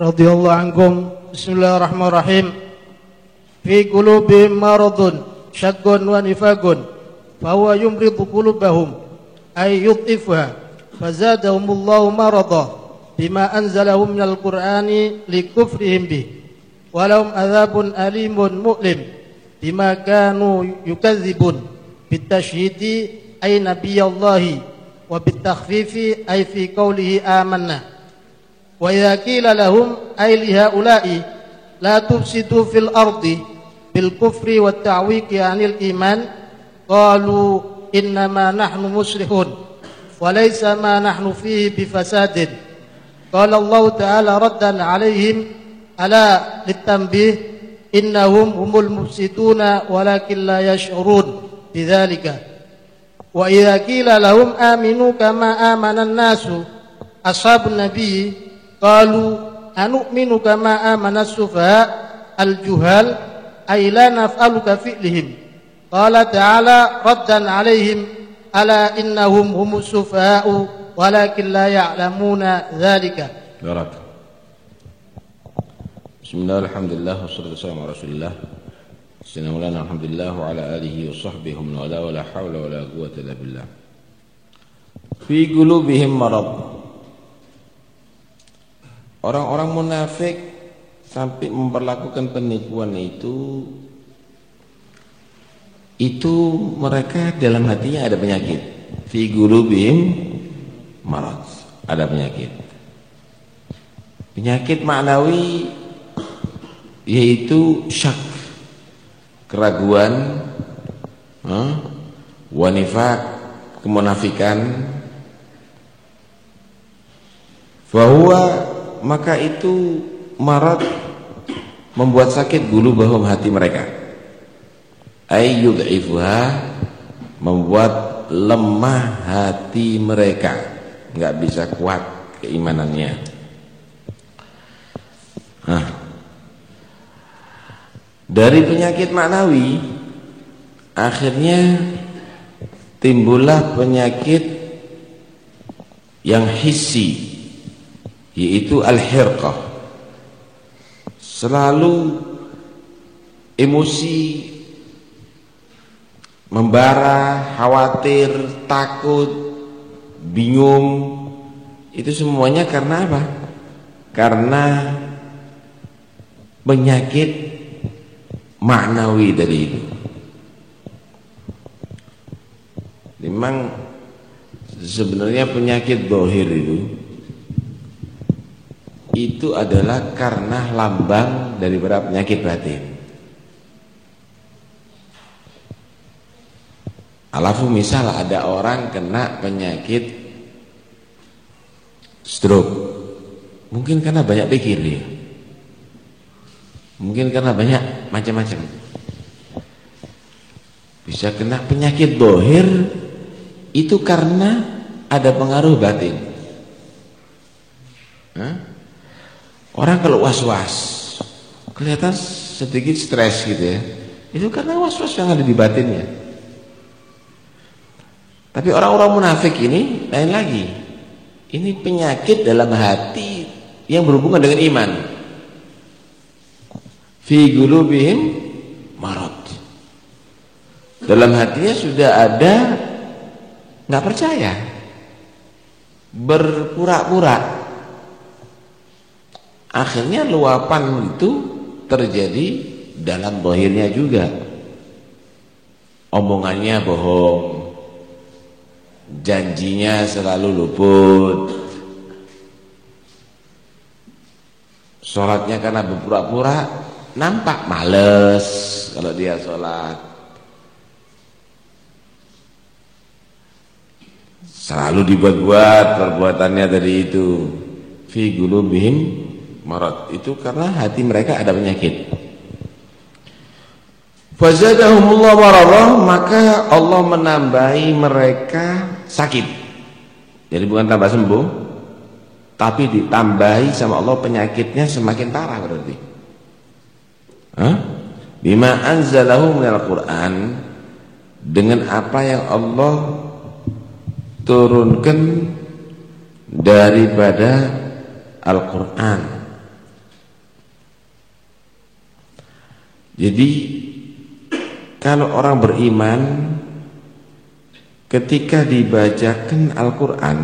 radhiyallahu anhum. Bismillahirrahmanirrahim. Fi qulubihim maradun syaqqun wa nifaqun fa huwa yumridu qulubahum ay yudhifha fazadahumullahu marada bima anzalahum minal qur'ani likufrihim bih walahum adzabun alimun mu'lim bima kanu yukadzibun bitashhidi ay nabiyallahi wa bitakhfifi ay fi qawlihi amanna wa idza qila lahum ay li haula'i la tufsidu fil ardi bil kufri wat ta'wiqi 'anil iman qalu innama nahnu muslihun wa laysa ma nahnu fihi bifasadin qala Allah ta'ala raddan 'alaihim ala litanbih innahum humul mufsiduna walakin la yash'urun bidzalika Wa idza qila lahum aminu kama amana an-nasu ashabun nabi qalu anu'minu kama amana as-sufaha al-juhal ay la naf'alu ka fi'lihim qala ta'ala raddan 'alaihim ala innahum humus sufaha'u walakin la ya'lamuna dzalika Barak Bismillah alhamdulillah wassalatu wassalamu ala Rasulillah Sayyidina Maulana Alhamdulillah wa ala alihi wa sahbihi wa man wala wala hawla wala quwwata illa billah. Fi qulubihim marad. Orang-orang munafik sampai memperlakukan penipuan itu itu mereka dalam hatinya ada penyakit. Fi qulubihim marad. Ada penyakit. Penyakit maknawi yaitu syak keraguan, huh? wanifak, kemunafikan, bahwa maka itu marat membuat sakit bulu bahum hati mereka. Ayyud'ifuha membuat lemah hati mereka, nggak bisa kuat keimanannya. Nah, dari penyakit maknawi akhirnya timbullah penyakit yang hissi yaitu al-hirqah. Selalu emosi membara, khawatir, takut, bingung itu semuanya karena apa? Karena penyakit maknawi dari itu. Memang sebenarnya penyakit dohir itu itu adalah karena lambang dari beberapa penyakit batin. Alafu misal ada orang kena penyakit stroke. Mungkin karena banyak pikir dia. Mungkin karena banyak macam-macam. Bisa kena penyakit dohir itu karena ada pengaruh batin. Hah? Orang kalau was-was kelihatan sedikit stres gitu ya. Itu karena was-was yang ada di batinnya. Tapi orang-orang munafik ini lain lagi. Ini penyakit dalam hati yang berhubungan dengan iman fi gulubihim marad. Dalam hatinya sudah ada nggak percaya. Berpura-pura. Akhirnya luapan itu terjadi dalam bohirnya juga. Omongannya bohong. Janjinya selalu luput. Sholatnya karena berpura-pura nampak males kalau dia sholat selalu dibuat-buat perbuatannya dari itu fi gulubihim marad itu karena hati mereka ada penyakit fazadahumullah maradah maka Allah menambahi mereka sakit jadi bukan tambah sembuh tapi ditambahi sama Allah penyakitnya semakin parah berarti Hah? Bima anzalahu minal Qur'an dengan apa yang Allah turunkan daripada Al-Qur'an. Jadi kalau orang beriman ketika dibacakan Al-Qur'an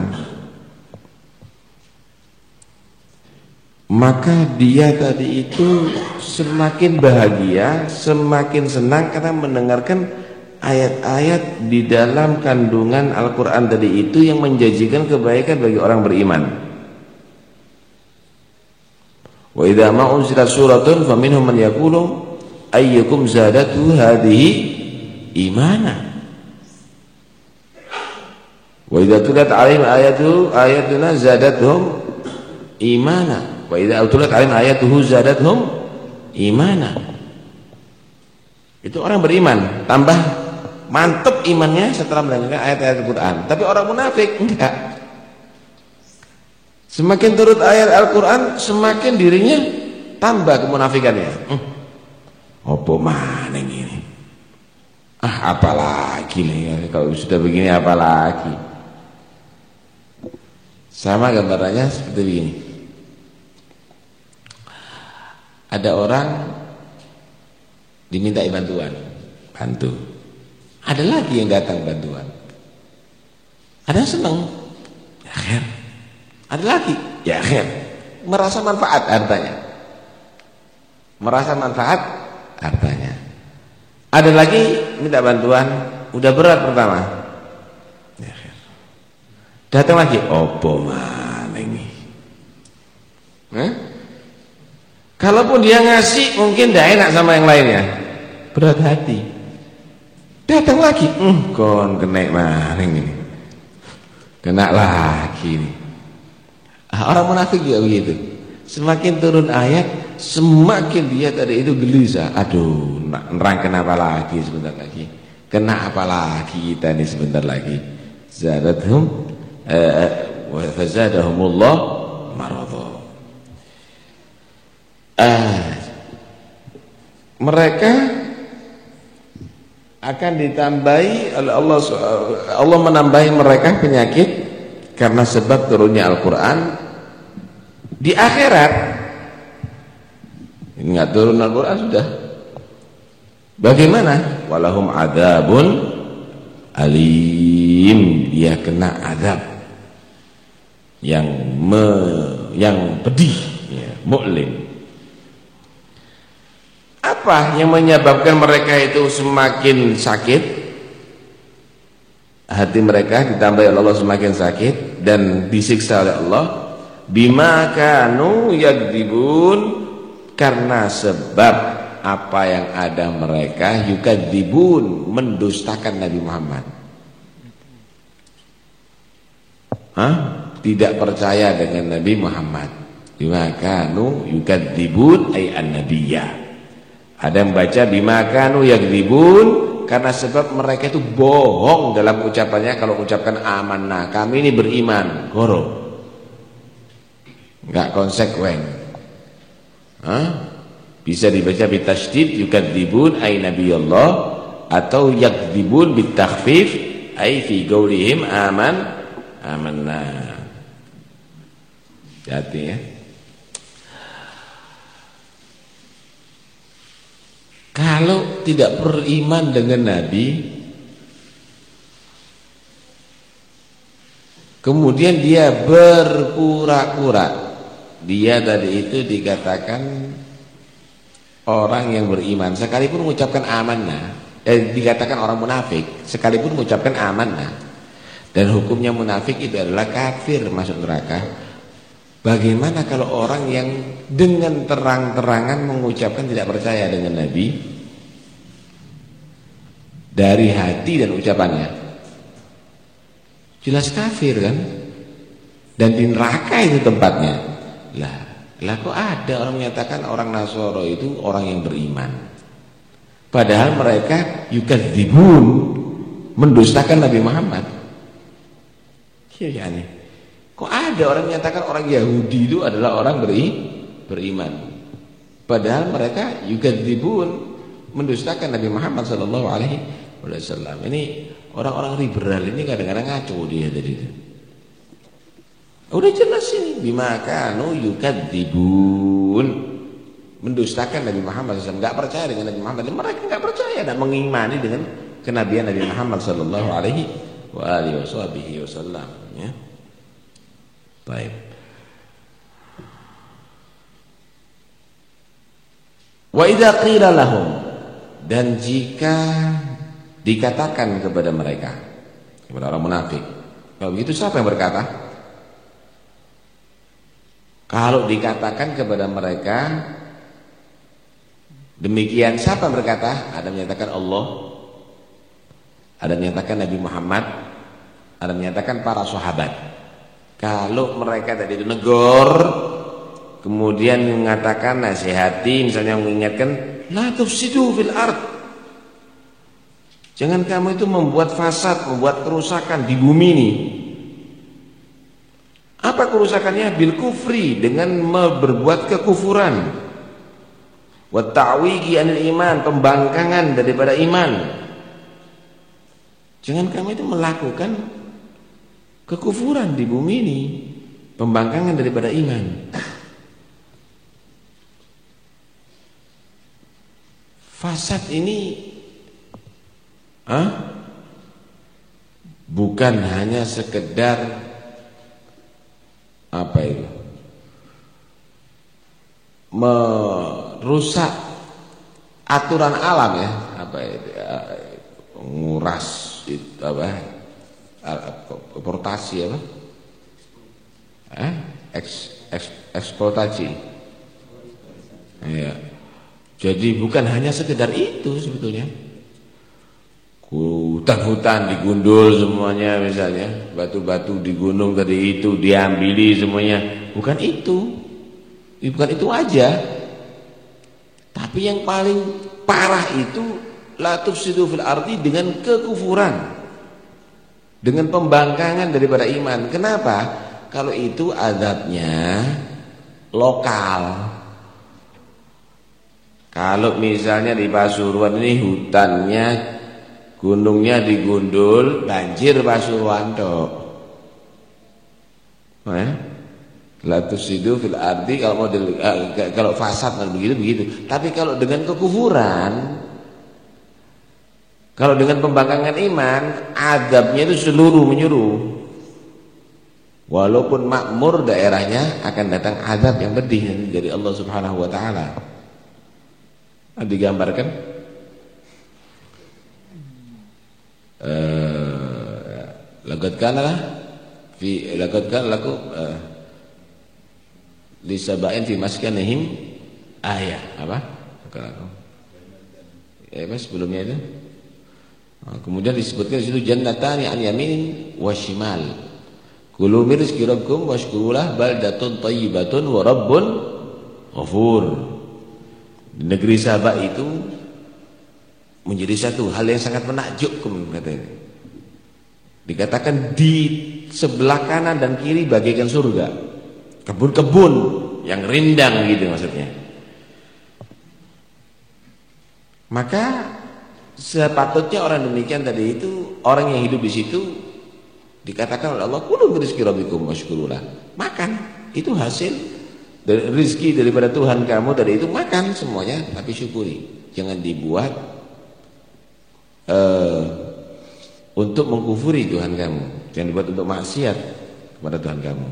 maka dia tadi itu semakin bahagia, semakin senang karena mendengarkan ayat-ayat di dalam kandungan Al-Quran tadi itu yang menjanjikan kebaikan bagi orang beriman. Wa idza ma unzilat suratun faminhum man yaqulu ayyukum zadatu hadhihi imana. Wa idza tulat 'alaihim ayatu ayatuna zadatuhum imana. Wa idza utulat alim ayatuhu zadatuhum imana. Itu orang beriman, tambah mantep imannya setelah mendengarkan ayat-ayat Al-Qur'an. Tapi orang munafik enggak. Semakin turut ayat Al-Qur'an, semakin dirinya tambah kemunafikannya. Hmm. Apa mana ini? Ah, apalagi nih kalau sudah begini apalagi. Sama gambarannya seperti begini. Ada orang diminta bantuan, bantu. Ada lagi yang datang bantuan. Ada yang senang, ya akhir. Ada lagi, ya akhir. Merasa manfaat hartanya. Merasa manfaat hartanya. Ada lagi minta bantuan, udah berat pertama. Ya akhir. Datang lagi, opo mana ini? Hah? Kalaupun dia ngasih mungkin tidak enak sama yang lainnya. Berat hati. Datang lagi, hmm, kon kena maring ini. Kena lagi ini. Ah, orang munafik juga begitu. Semakin turun ayat, semakin dia tadi itu gelisah. Aduh, nerang kenapa lagi sebentar lagi? Kena apa lagi kita ini sebentar lagi? Zadathum eh, wa fazadahumullah maradha ah, mereka akan ditambahi oleh Allah Allah menambahi mereka penyakit karena sebab turunnya Al-Qur'an di akhirat enggak turun Al-Qur'an sudah bagaimana walahum adabun alim dia kena adab yang me, yang pedih ya, mu'lim apa yang menyebabkan mereka itu semakin sakit? Hati mereka ditambah oleh Allah semakin sakit dan disiksa oleh Allah. Bima kanu yagdibun karena sebab apa yang ada mereka yukadzibun mendustakan Nabi Muhammad. Hah? Tidak percaya dengan Nabi Muhammad. Bima kanu yukadzibun ay an-nabiyyah. Ada yang baca bimakanu ribun karena sebab mereka itu bohong dalam ucapannya kalau ucapkan amanah. Kami ini beriman, goro. Enggak konsekuen. Hah? Bisa dibaca bitasydid yukadzibun ay nabiyullah atau yakdzibun bitakhfif ay fi qaulihim aman amanna. Hati ya. Kalau tidak beriman dengan Nabi Kemudian dia berpura-pura Dia tadi itu dikatakan Orang yang beriman Sekalipun mengucapkan amanah eh, Dikatakan orang munafik Sekalipun mengucapkan amanah Dan hukumnya munafik itu adalah kafir masuk neraka Bagaimana kalau orang yang dengan terang-terangan mengucapkan tidak percaya dengan Nabi dari hati dan ucapannya? Jelas kafir kan? Dan di neraka itu tempatnya. Lah, lah kok ada orang menyatakan orang Nasoro itu orang yang beriman. Padahal mereka yukadzibun mendustakan Nabi Muhammad. Iya ya aneh. Kok ada orang menyatakan orang Yahudi itu adalah orang beri, beriman. Padahal mereka juga dibun mendustakan Nabi Muhammad sallallahu alaihi wasallam. Ini orang-orang liberal ini kadang-kadang ngaco dia tadi. Udah jelas ini bima kanu yukadzibun. mendustakan Nabi Muhammad SAW, nggak percaya dengan Nabi Muhammad. Mereka nggak percaya dan mengimani dengan kenabian Nabi Muhammad Sallallahu Alaihi Wasallam. Ya. Baik. Wa idza qila lahum dan jika dikatakan kepada mereka kepada orang munafik. Kalau begitu siapa yang berkata? Kalau dikatakan kepada mereka demikian siapa berkata? Ada menyatakan Allah, ada menyatakan Nabi Muhammad, ada menyatakan para sahabat. Kalau mereka tadi itu negor kemudian mengatakan nasihati misalnya mengingatkan la tufsidu fil ard jangan kamu itu membuat fasad membuat kerusakan di bumi ini apa kerusakannya? Bil kufri dengan berbuat kekufuran. Wa ta'wigi anil iman pembangkangan daripada iman. Jangan kamu itu melakukan kekufuran di bumi ini pembangkangan daripada iman. Fasad ini huh? bukan hanya sekedar apa itu? Merusak aturan alam ya. Apa itu? Nguras itu apa? Eksportasi apa? Eh? Eks, eks, eksploitasi ya jadi bukan hanya sekedar itu sebetulnya. Hutan-hutan digundul semuanya misalnya, batu-batu di gunung tadi itu diambili semuanya. Bukan itu. Bukan itu aja. Tapi yang paling parah itu la tufsidu fil ardi dengan kekufuran. Dengan pembangkangan daripada iman. Kenapa? Kalau itu adabnya lokal. Kalau misalnya di Pasuruan ini hutannya gunungnya digundul, banjir Pasuruan dok. Eh? Latus itu fil arti kalau model eh, kalau fasad kan begitu begitu. Tapi kalau dengan kekufuran kalau dengan pembangkangan iman, adabnya itu seluruh menyuruh. Walaupun makmur daerahnya akan datang adab yang pedih dari Allah Subhanahu wa taala digambarkan eh laqad kana fi laqad kana laku uh, li sabain fi maskanihim ayah apa? Kalau ya mas sebelumnya itu? Nah, kemudian disebutkan di situ jannatani an yamin wa shimal. Kulu min rizqi rabbikum washkurulah baldatun thayyibatun wa rabbun ghafur. Di negeri Sabah itu menjadi satu hal yang sangat menakjubkan katanya. Dikatakan di sebelah kanan dan kiri bagaikan surga. Kebun-kebun yang rindang gitu maksudnya. Maka sepatutnya orang demikian tadi itu orang yang hidup di situ dikatakan oleh Allah kulu rizki rabbikum washkurulah. Makan itu hasil dari rizki daripada Tuhan kamu dari itu makan semuanya tapi syukuri jangan dibuat uh, untuk mengkufuri Tuhan kamu jangan dibuat untuk maksiat kepada Tuhan kamu.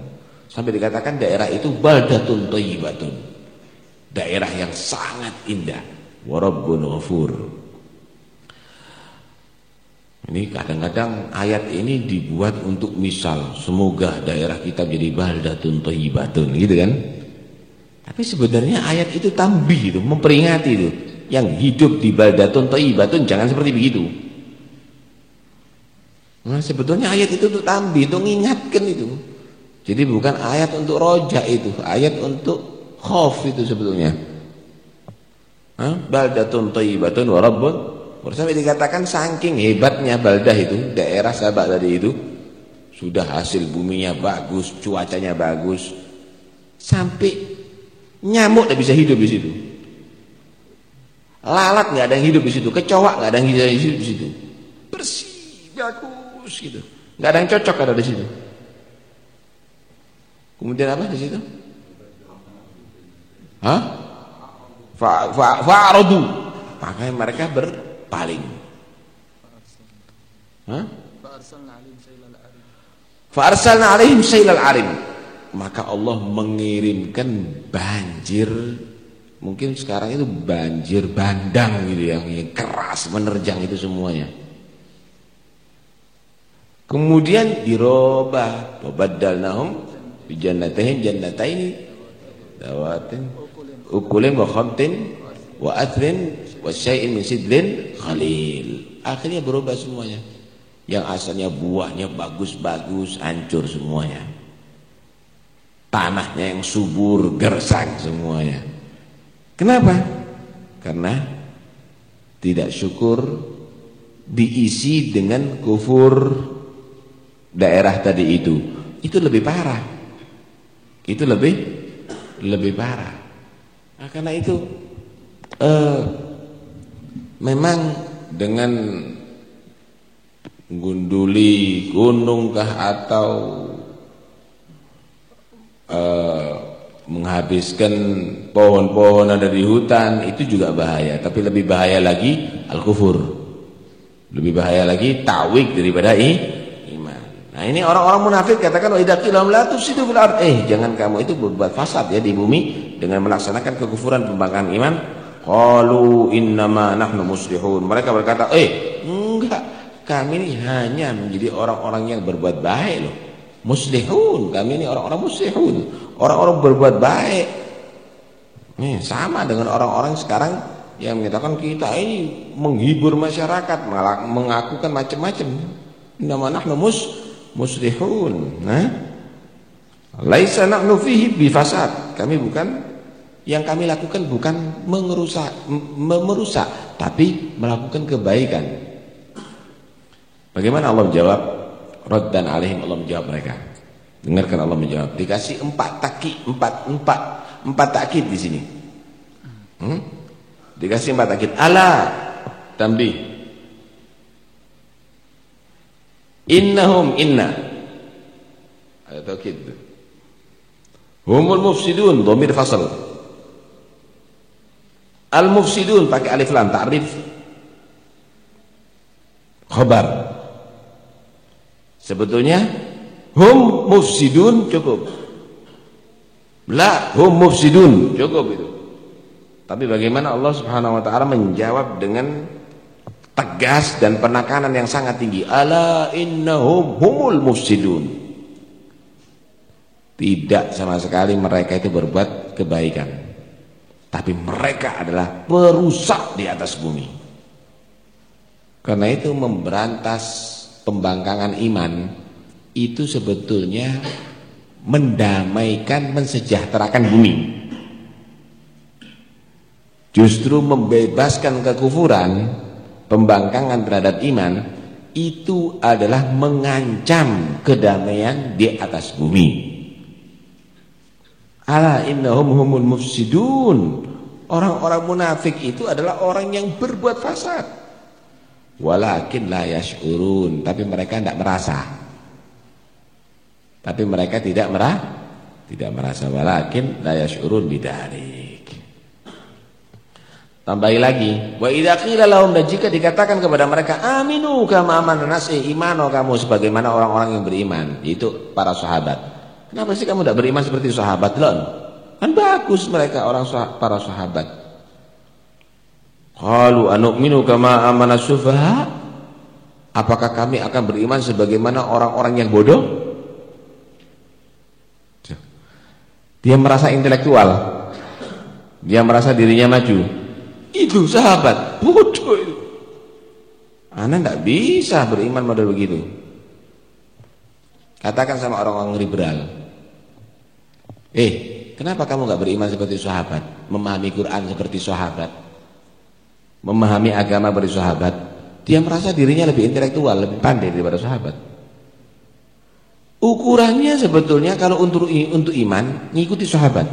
Sampai dikatakan daerah itu baldatun thayyibatun daerah yang sangat indah. Warabbun ghafur. Ini kadang-kadang ayat ini dibuat untuk misal. Semoga daerah kita jadi baldatun thayyibatun gitu kan? Tapi sebenarnya ayat itu tambih itu, memperingati itu. Yang hidup di baldatun thayyibatun jangan seperti begitu. Nah, sebetulnya ayat itu untuk tambih, untuk mengingatkan itu. Jadi bukan ayat untuk rojak itu, ayat untuk khauf itu sebetulnya. Baldatun thayyibatun wa rabbun dikatakan saking hebatnya baldah itu, daerah Sabak tadi itu sudah hasil buminya bagus, cuacanya bagus. Sampai Nyamuk tidak bisa hidup di situ. Lalat nggak ada yang hidup di situ, kecoa nggak ada yang hidup di situ. Bersih, bagus gitu. Nggak ada yang cocok ada di situ. Kemudian apa di situ? Hah? fa'aradu maka mereka berpaling fa'arsalna alaihim sailal arim maka Allah mengirimkan banjir mungkin sekarang itu banjir bandang gitu yang, yang keras menerjang itu semuanya. Kemudian dirubah wabaddalnahum bijannatayn jannataini dawatin ukulin wa khamtin wa athrin wa syai'in min sidlin khalil. Akhirnya berubah semuanya. Yang asalnya buahnya bagus-bagus hancur semuanya. Tanahnya yang subur gersang semuanya Kenapa? Karena tidak syukur diisi dengan kufur daerah tadi itu. Itu lebih parah. Itu lebih lebih parah. Nah, karena itu eh, memang dengan gunduli gunungkah atau eh, menghabiskan pohon-pohon ada di hutan itu juga bahaya. Tapi lebih bahaya lagi al-kufur. Lebih bahaya lagi ta'wik daripada i, iman. Nah ini orang-orang munafik katakan wa idza qila la tufsidu fil eh jangan kamu itu berbuat fasad ya di bumi dengan melaksanakan kekufuran pembangkangan iman. Qalu innama nahnu muslihun. Mereka berkata eh enggak. Kami ini hanya menjadi orang-orang yang berbuat baik loh. Muslihun. Kami ini orang-orang muslihun orang-orang berbuat baik. Nih sama dengan orang-orang sekarang yang menyatakan kita ini menghibur masyarakat malah mengakukan macam-macam. Nama nahnu mus muslihun nah. Laisa nahnu fihi bifasad. Kami bukan yang kami lakukan bukan mengerusak merusak tapi melakukan kebaikan. Bagaimana Allah menjawab? Dan alaihim Allah menjawab mereka. Dengarkan Allah menjawab. Dikasih empat taki, empat, empat, empat takid di sini. Hmm? Dikasih empat takid. Allah, tambi. Innahum inna. Ada takid. Humul mufsidun, domir fasal. Al mufsidun pakai alif lam ta'rif. Khabar. Sebetulnya hum mufsidun cukup. La hum mufsidun cukup itu. Tapi bagaimana Allah Subhanahu wa taala menjawab dengan tegas dan penekanan yang sangat tinggi. Ala innahum humul mufsidun. Tidak sama sekali mereka itu berbuat kebaikan. Tapi mereka adalah perusak di atas bumi. Karena itu memberantas pembangkangan iman itu sebetulnya mendamaikan, mensejahterakan bumi. Justru membebaskan kekufuran, pembangkangan terhadap iman itu adalah mengancam kedamaian di atas bumi. Ala innahum humul mufsidun. Orang-orang munafik itu adalah orang yang berbuat fasad walakin la yash'urun tapi mereka tidak merasa tapi mereka tidak merah tidak merasa walakin la yash'urun bidzalik tambahi lagi wa idza qila jika dikatakan kepada mereka aminu kama amana nas eh, imano kamu sebagaimana orang-orang yang beriman itu para sahabat kenapa sih kamu tidak beriman seperti sahabat lon kan bagus mereka orang para sahabat Qalu anu'minu kama amana sufaha? Apakah kami akan beriman sebagaimana orang-orang yang bodoh? Dia merasa intelektual. Dia merasa dirinya maju. Itu sahabat, bodoh itu. Anda tidak bisa beriman model begitu. Katakan sama orang-orang liberal. Eh, kenapa kamu nggak beriman seperti sahabat? Memahami Quran seperti sahabat? memahami agama dari sahabat, dia merasa dirinya lebih intelektual, lebih pandai daripada sahabat. Ukurannya sebetulnya kalau untuk untuk iman ngikuti sahabat.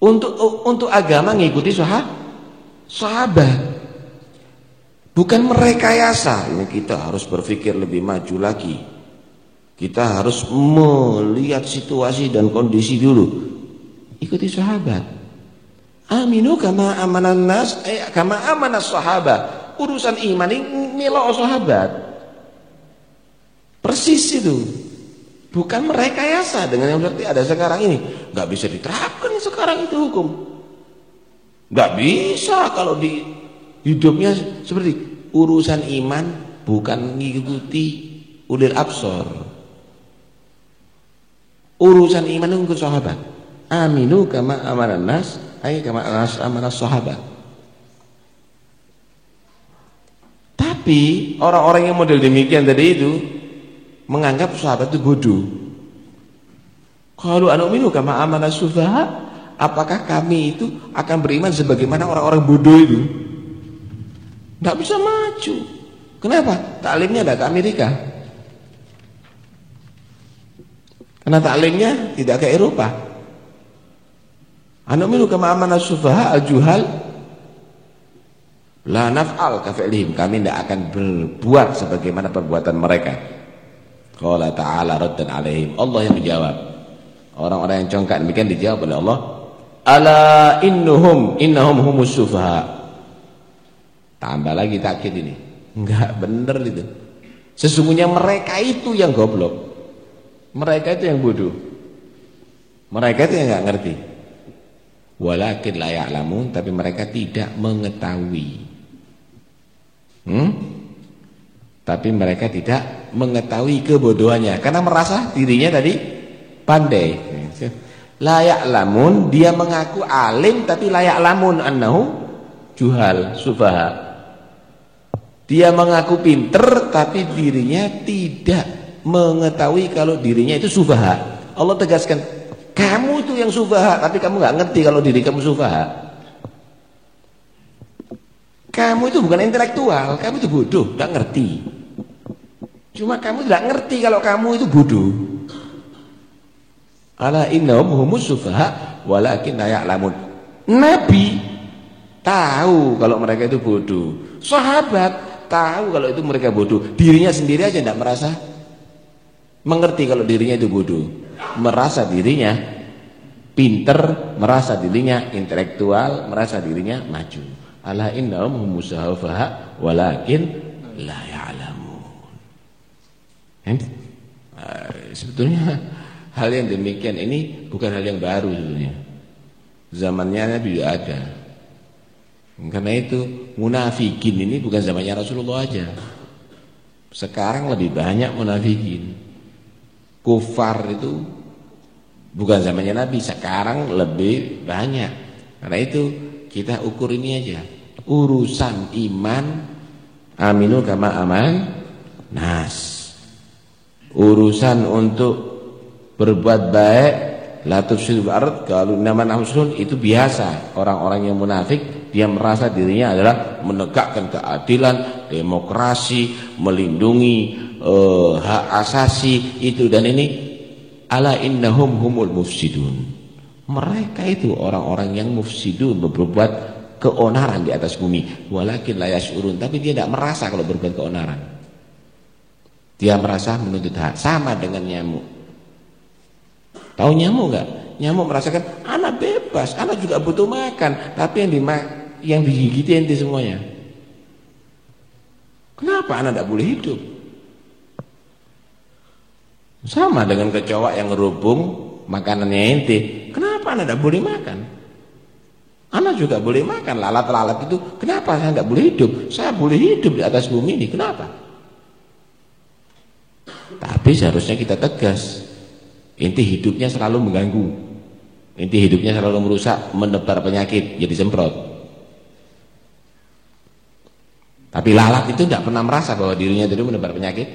Untuk untuk agama ngikuti sahabat. Sahabat. Bukan merekayasa. Ini kita harus berpikir lebih maju lagi. Kita harus melihat situasi dan kondisi dulu. Ikuti sahabat. Aminu kama amanan nas, eh, kama amanas sahabat. Urusan iman ini melo sahabat. Persis itu. Bukan merekayasa dengan yang berarti ada sekarang ini. Gak bisa diterapkan sekarang itu hukum. Gak bisa kalau di hidupnya seperti urusan iman bukan mengikuti ulil absor. Urusan iman itu sahabat. Aminu kama amanan nas Ay kama amanah sahabat. Tapi orang-orang yang model demikian tadi itu menganggap sahabat itu bodoh. Kalau anu minu kama amanah sufaha, apakah kami itu akan beriman sebagaimana orang-orang bodoh itu? Tidak bisa maju. Kenapa? Taklimnya ada ke Amerika. Karena taklimnya tidak ke Eropa. Anu'minu kama amana sufaha al-juhal la naf'al kafa'lihim. Kami tidak akan berbuat sebagaimana perbuatan mereka. Qala ta'ala raddan alaihim. Allah yang menjawab. Orang-orang yang congkak demikian dijawab oleh Allah. Ala innuhum innahum humus sufaha. Tambah lagi takkid ini. Enggak benar itu. Sesungguhnya mereka itu yang goblok. Mereka itu yang bodoh. Mereka itu yang enggak ngerti walakin la ya'lamun tapi mereka tidak mengetahui hmm? Tapi mereka tidak mengetahui kebodohannya karena merasa dirinya tadi pandai la ya'lamun dia mengaku alim tapi la ya'lamun annahu juhal sufaha dia mengaku pinter tapi dirinya tidak mengetahui kalau dirinya itu sufaha Allah tegaskan kamu itu yang sufaha, tapi kamu nggak ngerti kalau diri kamu sufaha. Kamu itu bukan intelektual, kamu itu bodoh, nggak ngerti. Cuma kamu tidak ngerti kalau kamu itu bodoh. Ala innahum humus sufaha walakin la ya'lamun. Nabi tahu kalau mereka itu bodoh. Sahabat tahu kalau itu mereka bodoh. Dirinya sendiri aja tidak merasa mengerti kalau dirinya itu bodoh merasa dirinya pinter, merasa dirinya intelektual, merasa dirinya maju. Ala innahum humusahafaha walakin la ya'lamun. Nah, sebetulnya hal yang demikian ini bukan hal yang baru sebetulnya. Zamannya Nabi juga ada. Karena itu munafikin ini bukan zamannya Rasulullah aja. Sekarang lebih banyak munafikin kufar itu bukan zamannya Nabi sekarang lebih banyak karena itu kita ukur ini aja urusan iman aminu kama aman nas urusan untuk berbuat baik la tufsidu ard kalau nama nahsun itu biasa. Orang-orang yang munafik dia merasa dirinya adalah menegakkan keadilan demokrasi melindungi uh, hak asasi itu dan ini. Ala innahum humul mufsidun. Mereka itu orang-orang yang mufsidun berbuat keonaran di atas bumi. Walakin la yashurun tapi dia tidak merasa kalau berbuat keonaran dia merasa menuntut hak sama dengan nyamuk tahu nyamuk enggak nyamuk merasakan anak bebas anak juga butuh makan tapi yang di yang digigiti ente semuanya kenapa anak tidak boleh hidup sama dengan kecoa yang ngerubung makanannya ente. Kenapa anda tidak boleh makan? Anda juga boleh makan lalat-lalat itu. Kenapa saya tidak boleh hidup? Saya boleh hidup di atas bumi ini. Kenapa? Tapi seharusnya kita tegas. Inti hidupnya selalu mengganggu. Inti hidupnya selalu merusak, menebar penyakit, jadi semprot. Tapi lalat itu tidak pernah merasa bahwa dirinya itu menebar penyakit.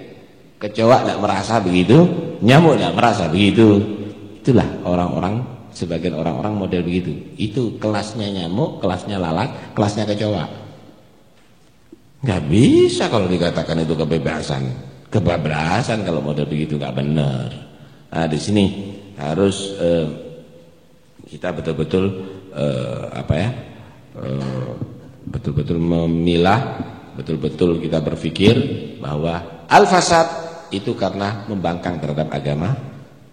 Kecoa tidak merasa begitu, nyamuk tidak merasa begitu. Itulah orang-orang sebagian orang-orang model begitu. Itu kelasnya nyamuk, kelasnya lalat, kelasnya kecoa. Gak bisa kalau dikatakan itu kebebasan, kebablasan kalau model begitu nggak benar. Nah di sini harus eh, kita betul-betul eh, apa ya, eh, betul-betul eh, memilah, betul-betul kita berpikir bahwa al-fasad itu karena membangkang terhadap agama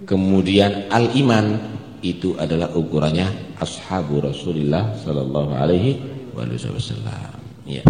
kemudian al-iman itu adalah ukurannya ashabu Rasulullah sallallahu alaihi wasallam. Ya.